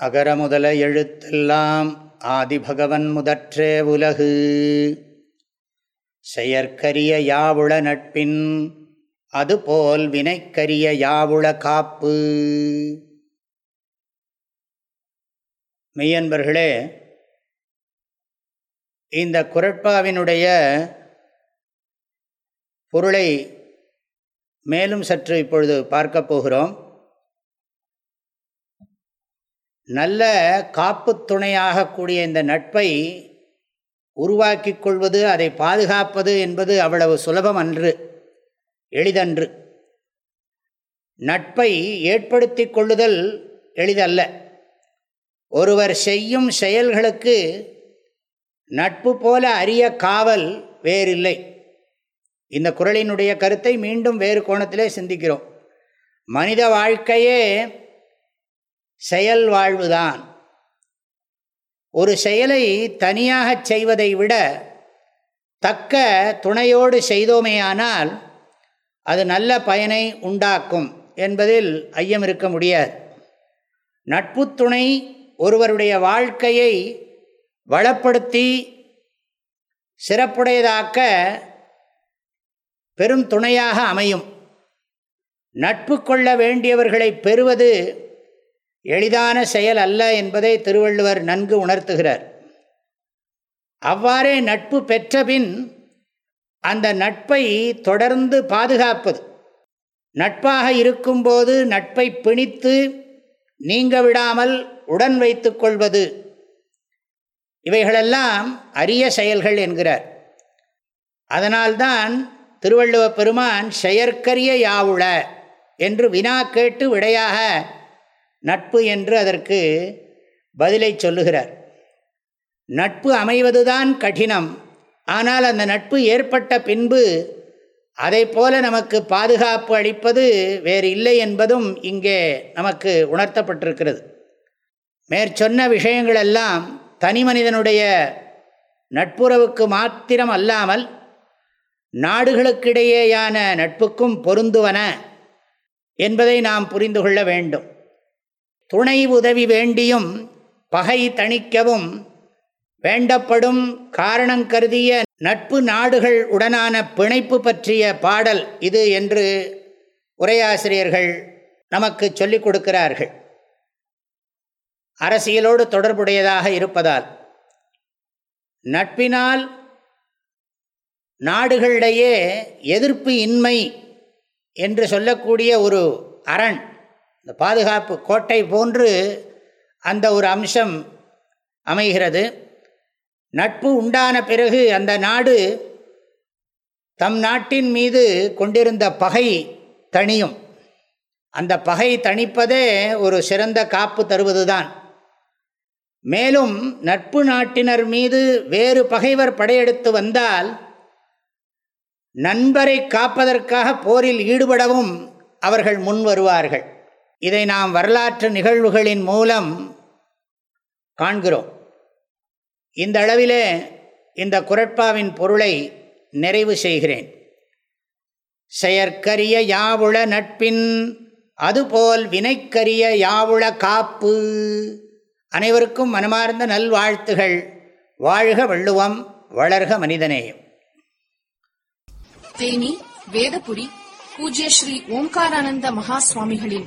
அகர முதல எழுத்தெல்லாம் ஆதிபகவன் முதற்றே உலகு. செயற்கரிய யாவுள நட்பின் அதுபோல் வினைக்கரிய யாவுள காப்பு. மெய்யன்பர்களே இந்த குரட்பாவினுடைய பொருளை மேலும் சற்று இப்பொழுது பார்க்கப் போகிறோம். நல்ல காப்பு துணையாகக்கூடிய இந்த நட்பை உருவாக்கி கொள்வது அதை பாதுகாப்பது என்பது அவ்வளவு சுலபம் அன்று எளிதன்று. நட்பை ஏற்படுத்தி கொள்ளுதல் எளிதல்ல. ஒருவர் செய்யும் செயல்களுக்கு நட்பு போல அரிய காவல் வேறில்லை. இந்த குரலினுடைய கருத்தை மீண்டும் வேறு கோணத்திலே சிந்திக்கிறோம். மனித வாழ்க்கையே செயல் வாழ்வுதான். ஒரு செயலை தனியாகச் செய்வதை விட தக்க துணையோடு செய்தோமேயானால் அது நல்ல பயனை உண்டாக்கும் என்பதில் ஐயம் இருக்க முடியாது. நட்பு துணை ஒருவருடைய வாழ்க்கையை வளப்படுத்தி சிறப்புடையதாக்க பெரும் துணையாக அமையும். நட்பு கொள்ள வேண்டியவர்களை பெறுவது எளிதான செயல் அல்ல என்பதை திருவள்ளுவர் நன்கு உணர்த்துகிறார். அவ்வாறே நட்பு பெற்ற பின் அந்த நட்பை தொடர்ந்து பாதுகாப்பது. நட்பாக இருக்கும்போது நட்பை பிணித்து நீங்க விடாமல் உடன் வைத்து கொள்வது. இவைகளெல்லாம் அரிய செயல்கள் என்கிறார். அதனால்தான் திருவள்ளுவ பெருமான் செயற்கரிய யாவுள என்று வினா கேட்டு விடையாக நட்பு என்று அதற்கு பதிலை சொல்லுகிறார். நட்பு அமைவதுதான் கடினம். ஆனால் அந்த நட்பு ஏற்பட்ட பின்பு அதை போல நமக்கு பாதுகாப்பு அளிப்பது வேறு இல்லை என்பதும் இங்கே நமக்கு உணர்த்தப்பட்டிருக்கிறது. மேற்சொன்ன விஷயங்களெல்லாம் தனி மனிதனுடைய நட்புறவுக்கு மாத்திரம் அல்லாமல் நாடுகளுக்கிடையேயான நட்புக்கும் பொருந்துவன என்பதை நாம் புரிந்து கொள்ள வேண்டும். துணை உதவி வேண்டியும் பகை தணிக்கவும் வேண்டப்படும் காரணம் கருதிய நட்பு நாடுகள் உடனான பிணைப்பு பற்றிய பாடல் இது என்று உரையாசிரியர்கள் நமக்கு சொல்லிக் கொடுக்கிறார்கள். அரசியலோடு தொடர்புடையதாக இருப்பதால் நட்பினால் நாடுகளிடையே எதிர்ப்பு இன்மை என்று சொல்லக்கூடிய ஒரு அரண் இந்த பாதுகாப்பு கோட்டை போன்று அந்த ஒரு அம்சம் அமைகிறது. நட்பு உண்டான பிறகு அந்த நாடு தம் நாட்டின் மீது கொண்டிருந்த பகை தணியும். அந்த பகை தணிப்பதே ஒரு சிறந்த காப்பு தருவதுதான். மேலும் நட்பு நாட்டினர் மீது வேறு பகைவர் படையெடுத்து வந்தால் நண்பரை காப்பதற்காக போரில் ஈடுபடவும் அவர்கள் முன் வருவார்கள். இதை நாம் வரலாற்று நிகழ்வுகளின் மூலம் காண்கிறோம். இந்த அளவிலே இந்த குரட்பாவின் பொருளை நிறைவு செய்கிறேன். செயற்கரிய யாவுள நட்பின் அதுபோல் வினைக்கரிய யாவுள காப்பு. அனைவருக்கும் மனமார்ந்த நல்வாழ்த்துகள். வாழ்க வள்ளுவம் வளர்க மனிதநேயம் தேனி வேதபுரி பூஜ்ய ஸ்ரீ ஓம்காரானந்த மகா சுவாமிகளின்